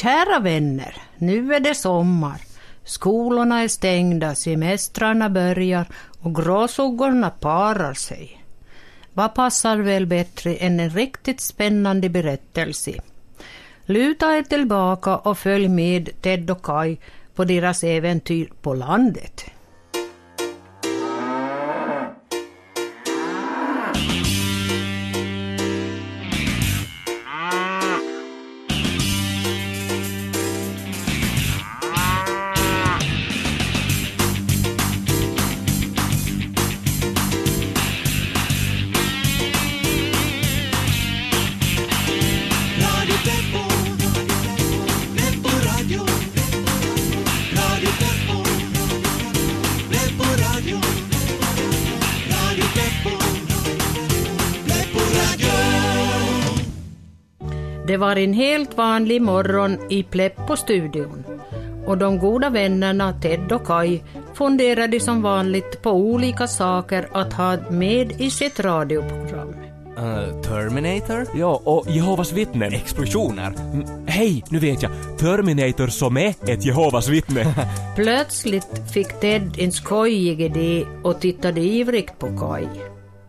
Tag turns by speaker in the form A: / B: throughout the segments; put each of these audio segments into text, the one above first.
A: Kära vänner, nu är det sommar. Skolorna är stängda, semestrarna börjar och gråsuggorna parar sig. Vad passar väl bättre än en riktigt spännande berättelse? Luta er tillbaka och följ med Ted och Kai på deras äventyr på landet. Det var en helt vanlig morgon i Pleppo-studion och de goda vännerna Ted och Kai funderade som vanligt på olika saker att ha med i sitt radioprogram.
B: Uh, Terminator?
C: Ja, och Jehovas vittnen.
B: Explosioner?
C: Mm, Hej, nu vet jag. Terminator som är ett Jehovas vittne.
A: Plötsligt fick Ted en skojig idé och tittade ivrigt på Kai.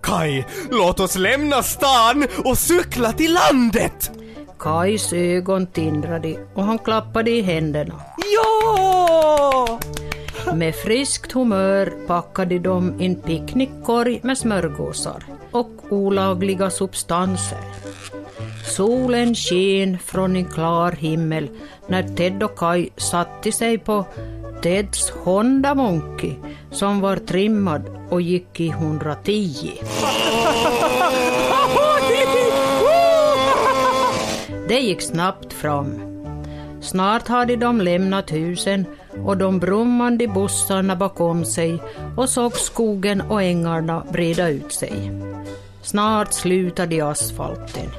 B: Kai, låt oss lämna stan och cykla till landet!
A: Kais ögon tindrade och han klappade i händerna.
B: Ja!
A: Med friskt humör packade de en picknickkorg med smörgåsar och olagliga substanser. Solen sken från en klar himmel när Ted och Kai satte sig på Teds Honda Monkey som var trimmad och gick i 110. Det gick snabbt fram. Snart hade de lämnat husen och de brummande bussarna bakom sig och såg skogen och ängarna breda ut sig. Snart slutade asfalten.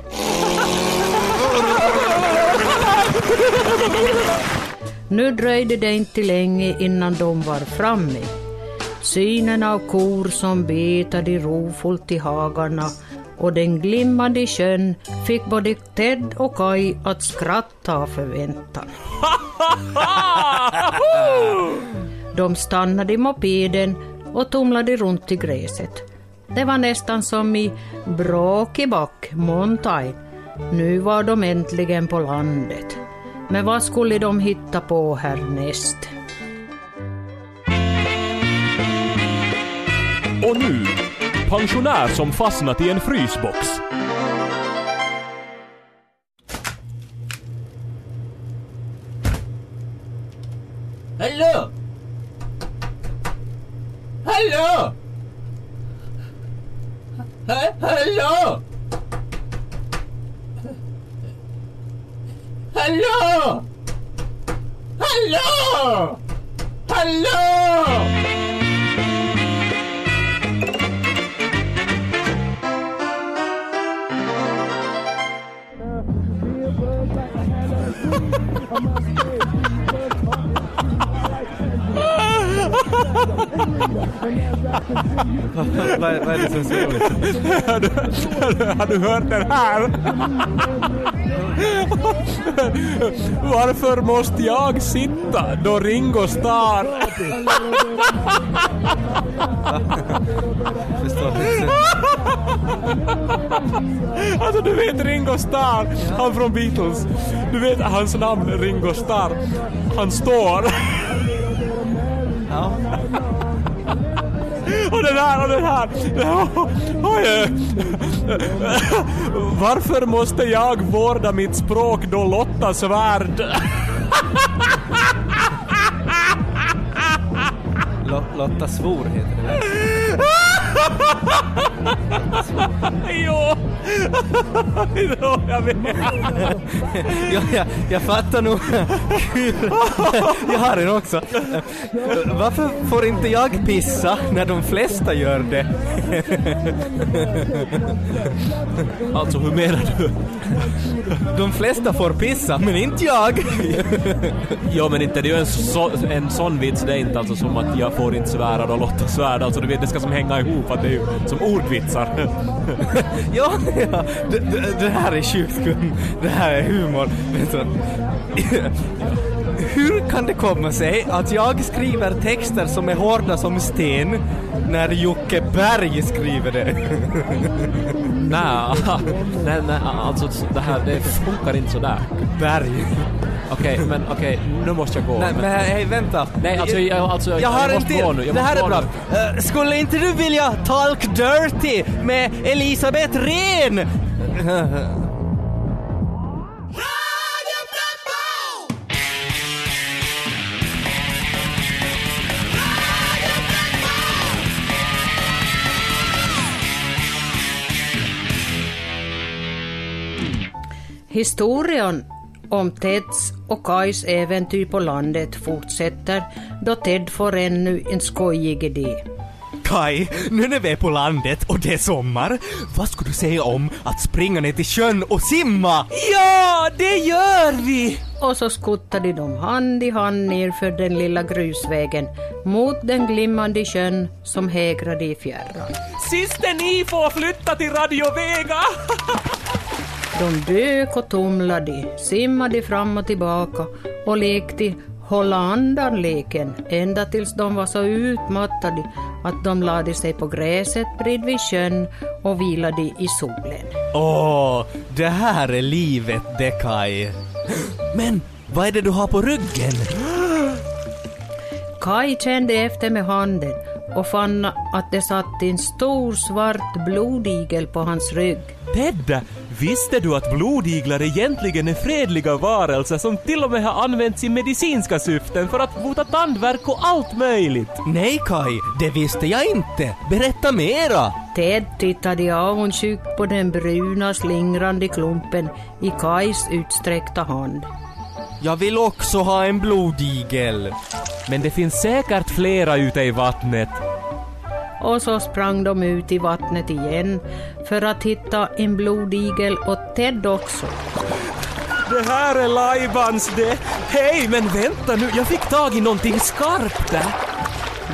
A: Nu dröjde det inte länge innan de var framme. Synen av kor som betade rofullt i hagarna och den glimmande sjön fick både Ted och Kai att skratta av förväntan. De stannade i mopeden och tumlade runt i gräset. Det var nästan som i Bråkiback Mountain. Nu var de äntligen på landet. Men vad skulle de hitta på härnäst?
C: Och nu, pensionär som fastnat i en frysbox.
D: Hallå! Hallå! Ha- hallå! Hallå! Hallå! Hallå!
B: Vad, vad är det som är så roligt?
C: Har du hört den här? Varför måste jag sitta då Ringo Starr...
B: Förstår inte.
C: Alltså du vet Ringo Starr, han från Beatles. Du vet hans namn Ringo Starr. Han står.
B: Ja.
C: Och den här och den här. Oj. Varför måste jag vårda mitt språk då Lotta svärd?
B: Lo- Lotta svor heter det väl?
C: Jo. jo, jag
B: jag, jag fattar nog. Kul. Jag har en också. Varför får inte jag pissa när de flesta gör det?
C: Alltså hur menar du?
B: De flesta får pissa, men inte jag.
C: Jo men inte, det är ju en, så, en sån vits, det är inte alltså som att jag får inte svära då Lotta svärd. Alltså du vet, det ska som hänga ihop, att det är ju som ordvitsar.
B: Ja, Ja, det, det, det här är sjukt skum. Det här är humor. Hur kan det komma sig att jag skriver texter som är hårda som sten när Jocke Berg skriver det?
C: Nej, nej, nej, alltså det här, det funkar inte sådär.
B: Berg.
C: Okej, men okej, nu måste jag gå.
B: Nej men hej vänta.
C: Nej, alltså, jag, alltså,
B: Jag har en
C: måste
B: till.
C: gå nu. Jag
B: det här är bra.
C: nu.
B: Eh, skulle inte du vilja talk dirty med Elisabeth Rehn?
A: Historien om Teds och Kajs äventyr på landet fortsätter då Ted får ännu en skojig idé.
B: Kai, nu när vi är på landet och det är sommar, vad skulle du säga om att springa ner till sjön och simma? Ja, det gör vi!
A: Och så skuttade de hand i hand ner för den lilla grusvägen mot den glimmande sjön som hägrade i fjärran.
C: Siste ni får flytta till Radio Vega!
A: De dök och tumlade, simmade fram och tillbaka och lekte hålla andan-leken ända tills de var så utmattade att de lade sig på gräset bredvid sjön och vilade i solen.
B: Åh, det här är livet det Kai. Men, vad är det du har på ryggen?
A: Kai kände efter med handen och fann att det satt en stor svart blodigel på hans rygg.
E: Ted, visste du att blodiglar egentligen är fredliga varelser som till och med har använts i medicinska syften för att bota tandvärk och allt möjligt?
B: Nej Kai, det visste jag inte. Berätta mera!
A: Ted tittade avundsjukt på den bruna slingrande klumpen i Kais utsträckta hand.
B: Jag vill också ha en blodigel.
E: Men det finns säkert flera ute i vattnet.
A: Och så sprang de ut i vattnet igen för att hitta en blodigel och Ted också.
E: Det här är lajbans det. Hej, men vänta nu, jag fick tag i någonting skarpt där.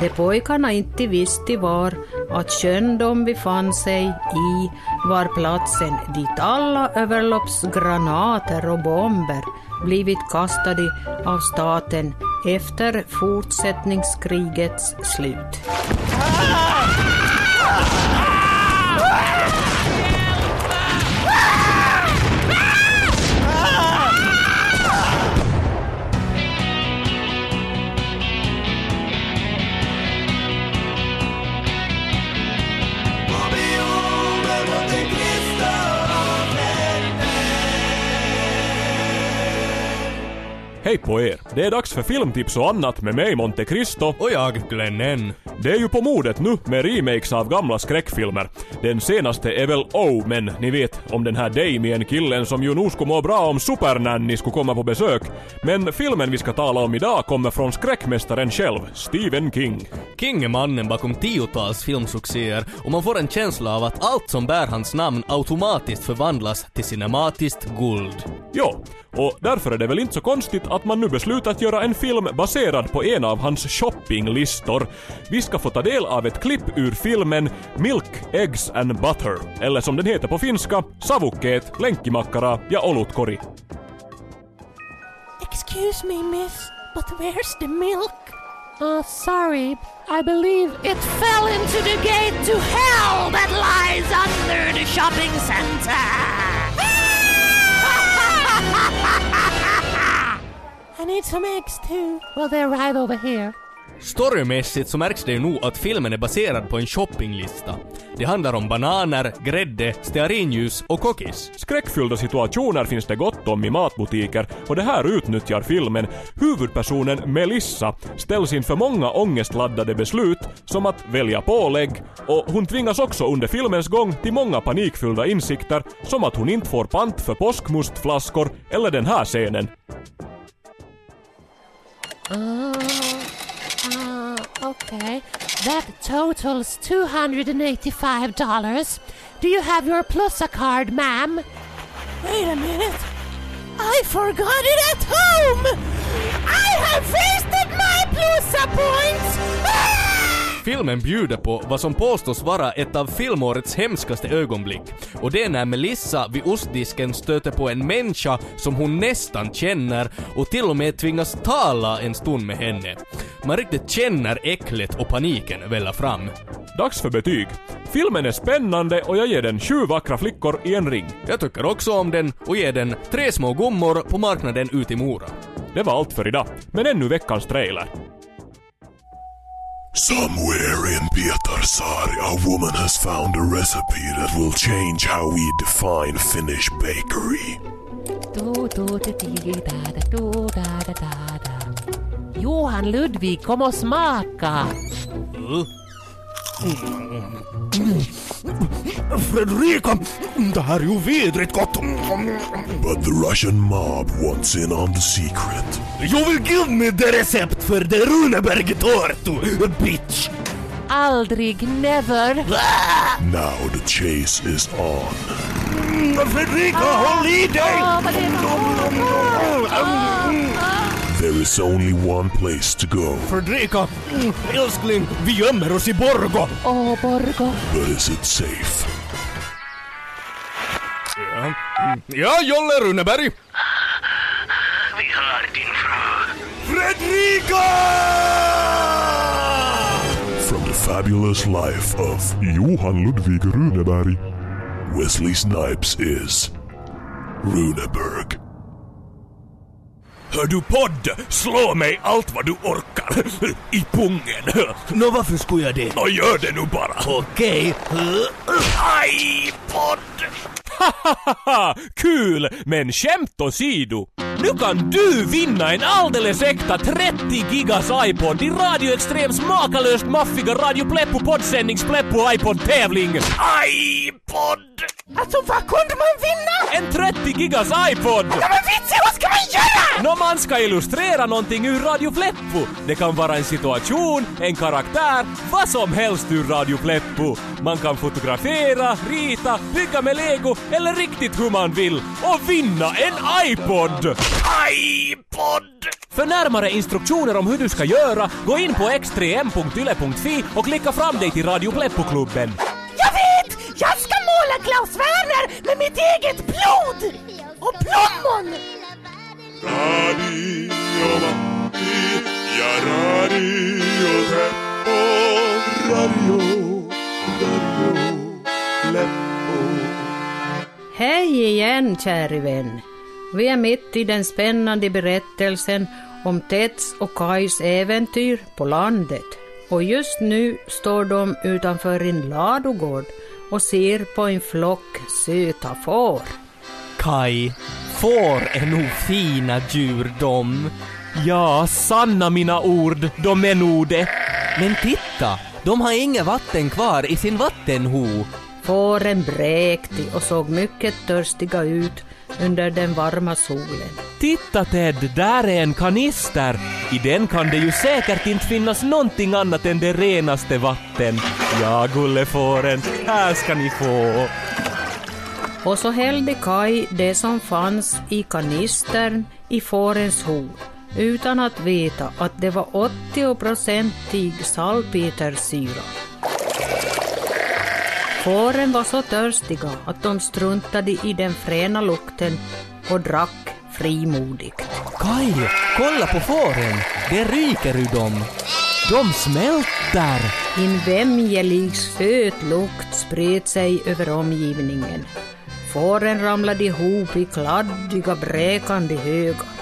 A: Det pojkarna inte visste var att sjön de befann sig i var platsen dit alla överloppsgranater och bomber blivit kastade av staten efter fortsättningskrigets slut. Ah!
E: Hej på er! Det är dags för filmtips och annat med mig Monte Cristo.
B: Och jag Glennen.
E: Det är ju på modet nu med remakes av gamla skräckfilmer. Den senaste är väl Oh, men ni vet om den här Damien-killen som ju nog skulle må bra om Supernanny skulle komma på besök. Men filmen vi ska tala om idag kommer från skräckmästaren själv, Stephen King.
B: King är mannen bakom tiotals filmsuccéer och man får en känsla av att allt som bär hans namn automatiskt förvandlas till cinematiskt guld.
E: Jo, och därför är det väl inte så konstigt att man nu beslutat göra en film baserad på en av hans shoppinglistor. Vi ska få ta del av ett klipp ur filmen Milk, Eggs and Butter, eller som den heter på finska, Savukkeet, Lenkkimakkara ja olutkori.
F: Excuse me, miss, but where's the milk? Uh, sorry, I believe it fell into the gate to hell that lies under the shopping center. I need some eggs too. Well, they're right over here.
B: Storymässigt så märks det ju nog att filmen är baserad på en shoppinglista. Det handlar om bananer, grädde, stearinljus och kokis.
E: Skräckfyllda situationer finns det gott om i matbutiker och det här utnyttjar filmen. Huvudpersonen Melissa ställs inför många ångestladdade beslut som att välja pålägg och hon tvingas också under filmens gång till många panikfyllda insikter som att hon inte får pant för påskmustflaskor eller den här scenen.
F: Uh, uh, okay. That totals $285. Do you have your Plusa card, ma'am? Wait a minute. I forgot it at home! I have wasted my Plusa points! Ah!
B: Filmen bjuder på vad som påstås vara ett av filmårets hemskaste ögonblick. Och det är när Melissa vid ostdisken stöter på en människa som hon nästan känner och till och med tvingas tala en stund med henne. Man riktigt känner äcklet och paniken välla fram.
C: Dags för betyg. Filmen är spännande och jag ger den sju vackra flickor i en ring.
B: Jag tycker också om den och ger den tre små gummor på marknaden ute i Mora.
C: Det var allt för idag. Men ännu veckans trailer.
G: Somewhere in Pietarsaari, a woman has found a recipe that will change how we define Finnish bakery.
D: Johan Ludvig, kom och smaka!
G: Fredrika, det här är ju vidrigt. But the Russian mob wants in on the secret.
E: You will give me the recept for the Runeberg tortu, bitch!
D: Aldrig, never!
G: Now the chase is on.
E: Mm, Fredrika, håll i dig!
G: Is only one place to go,
E: Fredrika, älskling, vi gömmer oss i Borgo.
D: Åh, Borgo.
G: but is it safe?
B: Ja, Jolle Runeberg!
E: Vi hör din fru.
G: Fredrika! From the fabulous life of Johan Ludvig Runeberg, Wesley Snipes is Runeberg.
E: Hör du podd? Slå mig allt vad du orkar. I pungen. Nå, varför skulle jag det? Nå, gör det nu bara. Okej. Aj, podd!
C: Haha, kul! Men skämt åsido. Nu kan du vinna en alldeles äkta 30 gigas iPod i Radio Extrems makalöst maffiga Radio Pleppo poddsändnings Pleppo iPod-tävling.
E: Aj, podd!
D: Alltså, vad kunde man vinna?
C: En 30 gigas iPod!
D: Ja, men vitsen, vad ska man göra?
C: Nå, man ska illustrera någonting ur Radio Pleppo. Det kan vara en situation, en karaktär, vad som helst ur Radio Pleppo. Man kan fotografera, rita, bygga med lego eller riktigt hur man vill och vinna en iPod!
E: Aj, podd!
C: För närmare instruktioner om hur du ska göra, gå in på x3m.yle.fi och klicka fram dig till Radio Pleppo-klubben.
D: Jag vet! Jag ska måla Klaus Werner med mitt eget blod! Och plommon!
G: Radio Matti ja Radio Pleppo, Radio, Radio Pleppo.
A: Hej igen, käre vän. Vi är mitt i den spännande berättelsen om Teds och Kajs äventyr på landet. Och just nu står de utanför en ladugård och ser på en flock söta får.
B: Kaj, får är nog fina djur de.
C: Ja, sanna mina ord, de är nog det.
B: Men titta, de har inget vatten kvar i sin vattenho.
A: Fåren bräkte och såg mycket törstiga ut under den varma solen.
C: Titta Ted, där är en kanister. I den kan det ju säkert inte finnas någonting annat än det renaste vatten. Ja, gullefåren, här ska ni få.
A: Och så hällde Kai det som fanns i kanistern i fårens ho utan att veta att det var 80-procentig salpetersyra. Fåren var så törstiga att de struntade i den fräna lukten och drack frimodigt.
B: Kai, kolla på fåren. Det ryker ur dem.
C: De smälter.
A: En vämjelig söt lukt spred sig över omgivningen. Fåren ramlade ihop i kladdiga, bräkande högar.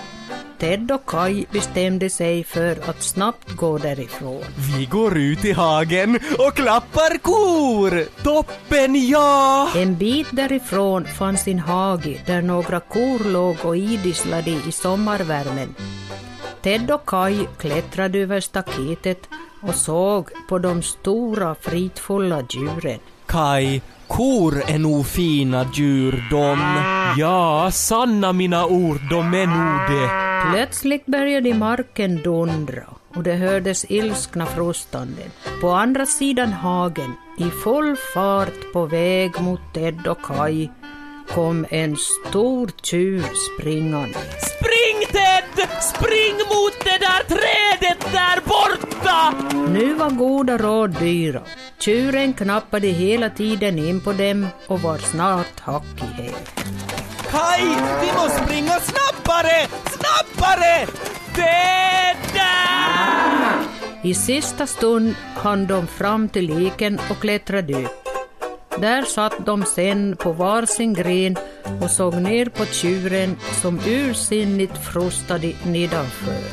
A: Ted och Kai bestämde sig för att snabbt gå därifrån.
B: Vi går ut i hagen och klappar kor! Toppen ja!
A: En bit därifrån fanns en hage där några kor låg och idisslade i sommarvärmen. Ted och Kai klättrade över staketet och såg på de stora fridfulla djuren.
B: Kai, kor är nog fina djur de.
C: Ja, sanna mina ord, de är nog det.
A: Plötsligt började marken dundra och det hördes ilskna frustanden. På andra sidan hagen, i full fart på väg mot Ted och Kai, kom en stor tjur springande.
C: Spring Ted! Spring mot det där trädet där borta!
A: Nu var goda råd dyra. Tjuren knappade hela tiden in på dem och var snart hack i häl.
D: Kaj, vi måste springa snabbare! Snabbare! Döda!
A: I sista stund hann de fram till liken och klättrade upp. Där satt de sen på varsin gren och såg ner på tjuren som ursinnigt frustade nedanför.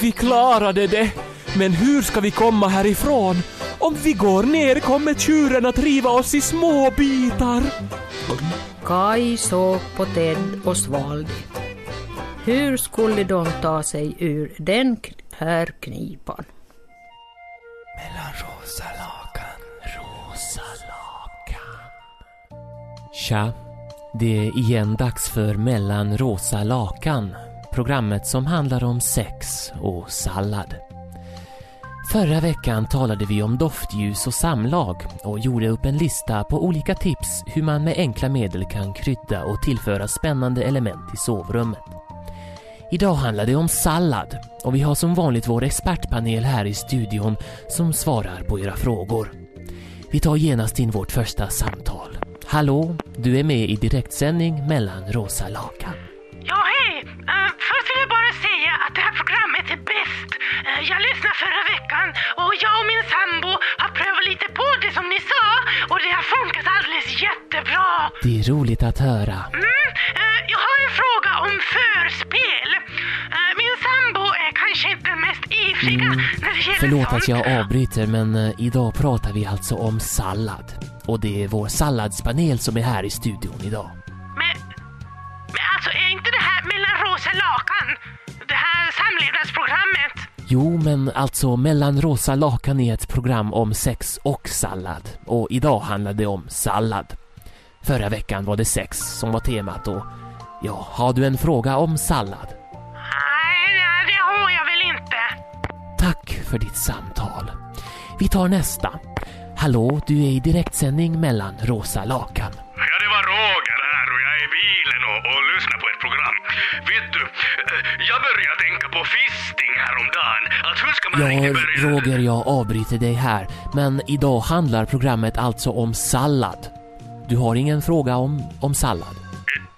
E: Vi klarade det! Men hur ska vi komma härifrån? Om vi går ner kommer tjuren att riva oss i små bitar.
A: Kai såg på Ted och svalde. Hur skulle de ta sig ur den här knipan?
D: Mellan rosa lakan, rosa lakan.
H: Tja, det är igen dags för Mellan rosa lakan. Programmet som handlar om sex och sallad. Förra veckan talade vi om doftljus och samlag och gjorde upp en lista på olika tips hur man med enkla medel kan krydda och tillföra spännande element i sovrummet. Idag handlar det om sallad och vi har som vanligt vår expertpanel här i studion som svarar på era frågor. Vi tar genast in vårt första samtal. Hallå, du är med i direktsändning mellan Rosa Lakan.
F: Det är
H: roligt att höra.
F: Mm, eh, jag har en fråga om förspel. Eh, min sambo är kanske inte den mest ivriga när det gäller
H: Förlåt
F: sånt.
H: att jag avbryter men eh, idag pratar vi alltså om sallad. Och det är vår salladspanel som är här i studion idag.
F: Men, men alltså är inte det här mellan rosa lakan? Det här samlevnadsprogrammet?
H: Jo, men alltså Mellan rosa lakan är ett program om sex och sallad. Och idag handlar det om sallad. Förra veckan var det sex som var temat och ja, har du en fråga om sallad?
F: Nej, nej, det har jag väl inte.
H: Tack för ditt samtal. Vi tar nästa. Hallå, du är i direktsändning mellan rosa lakan.
G: Ja, det var Roger här och jag är i bilen och, och lyssnar på ett program. Vet du, eh, jag började tänka på fisting häromdagen. Att hur ska man
H: Ja,
G: riktigt börja...
H: Roger, jag avbryter dig här. Men idag handlar programmet alltså om sallad. Du har ingen fråga om, om sallad?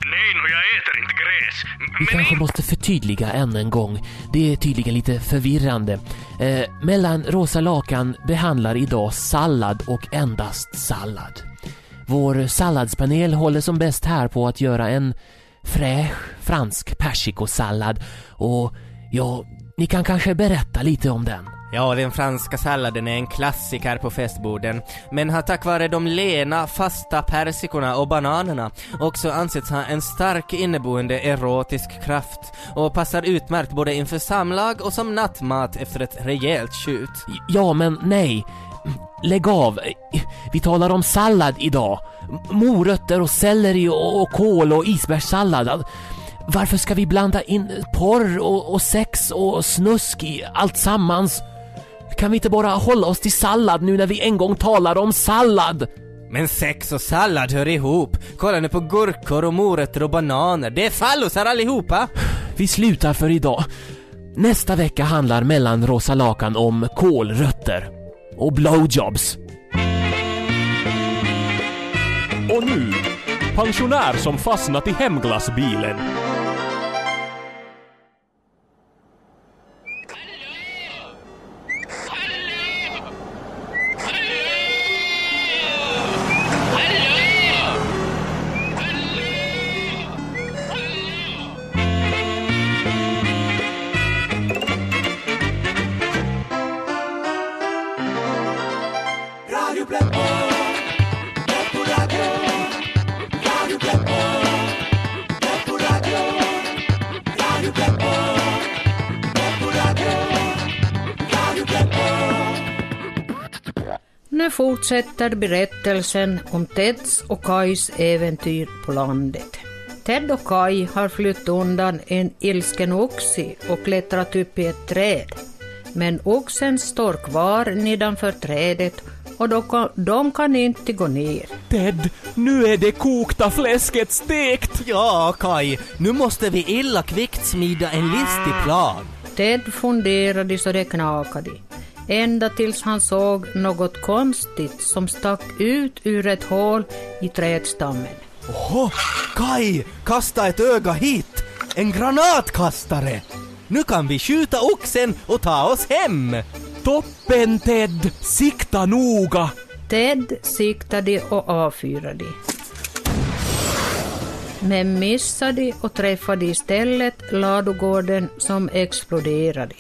G: Nej, no, jag äter inte gräs.
H: Vi kanske måste förtydliga än en gång. Det är tydligen lite förvirrande. Eh, mellan rosa lakan behandlar idag sallad och endast sallad. Vår salladspanel håller som bäst här på att göra en fräsch fransk persikosallad och ja, ni kan kanske berätta lite om den.
B: Ja, den franska salladen är en klassiker på festborden, men har tack vare de lena, fasta persikorna och bananerna också ansetts ha en stark inneboende erotisk kraft och passar utmärkt både inför samlag och som nattmat efter ett rejält skjut.
H: Ja, men nej. Lägg av. Vi talar om sallad idag. Morötter och selleri och, och kål och isbergssallad. Varför ska vi blanda in porr och, och sex och snusk i allt sammans? Kan vi inte bara hålla oss till sallad nu när vi en gång talar om sallad?
B: Men sex och sallad hör ihop. Kolla nu på gurkor och morötter och bananer. Det är fallosar allihopa!
H: Vi slutar för idag. Nästa vecka handlar mellan rosa lakan om kålrötter och blowjobs.
E: Och nu, pensionär som fastnat i hemglassbilen.
A: Nu fortsätter berättelsen om Teds och Kajs äventyr på landet. Ted och Kaj har flytt undan en ilsken oxe och klättrat upp i ett träd. Men oxen står kvar nedanför trädet och de kan, de kan inte gå ner.
E: Ted, nu är det kokta fläsket stekt!
B: Ja, Kai, nu måste vi illa kvickt smida en listig plan.
A: Ted funderade så det knakade. Ända tills han såg något konstigt som stack ut ur ett hål i trädstammen.
B: Oho, Kai, kasta ett öga hit! En granatkastare! Nu kan vi skjuta oxen och ta oss hem!
E: Toppen Ted! Sikta noga!
A: Ted siktade och avfyrade. Men missade och träffade istället ladugården som exploderade.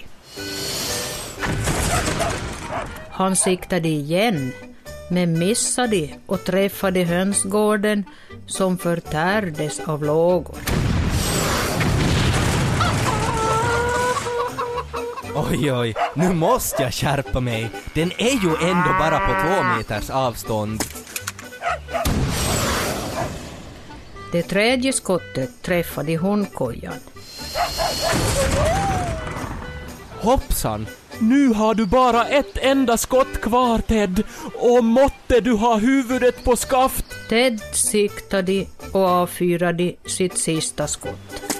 A: Han siktade igen, men missade och träffade hönsgården som förtärdes av lågor.
B: Oj, oj, nu måste jag skärpa mig. Den är ju ändå bara på två meters avstånd.
A: Det tredje skottet träffade hundkojan.
B: Hoppsan!
E: Nu har du bara ett enda skott kvar Ted och måtte du ha huvudet på skaft!
A: Ted siktade och avfyrade sitt sista skott.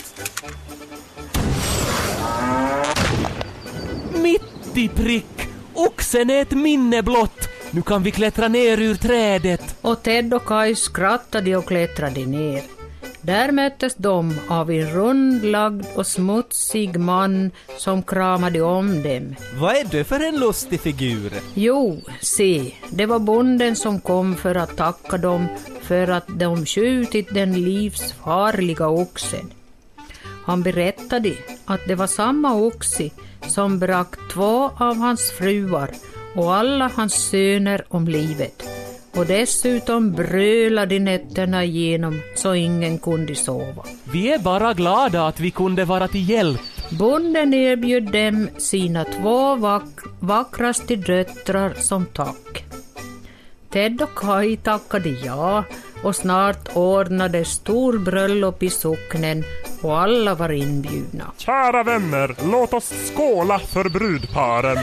E: Mitt i prick! Oxen är ett minne blott! Nu kan vi klättra ner ur trädet.
A: Och Ted och Kai skrattade och klättrade ner. Där möttes de av en rundlagd och smutsig man som kramade om dem.
B: Vad är du för en lustig figur?
A: Jo, se, det var bonden som kom för att tacka dem för att de skjutit den livsfarliga oxen. Han berättade att det var samma oxe som bragt två av hans fruar och alla hans söner om livet och dessutom brölade nätterna igenom så ingen kunde sova.
E: Vi är bara glada att vi kunde vara till hjälp.
A: Bonden erbjöd dem sina två vack vackraste döttrar som tack. Ted och Kai tackade ja och snart ordnades stor bröllop i socknen och alla var inbjudna.
C: Kära vänner, låt oss skåla för brudparen.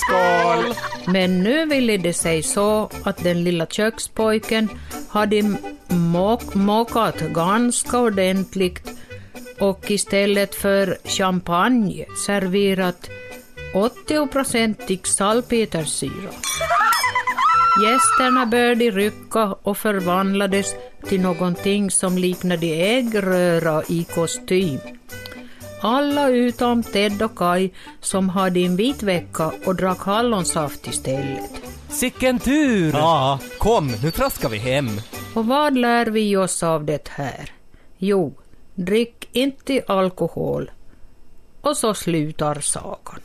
C: Skål!
A: Men nu ville det sig så att den lilla kökspojken hade mock, mockat ganska ordentligt och istället för champagne serverat 80-procentig salpetersyra. Gästerna började rycka och förvandlades till någonting som liknade äggröra i kostym. Alla utom Ted och Kai som hade en vit vecka och drack hallonsaft istället.
E: Sicken tur!
B: Ja, kom, nu traskar vi hem.
A: Och vad lär vi oss av det här? Jo, drick inte alkohol. Och så slutar sagan.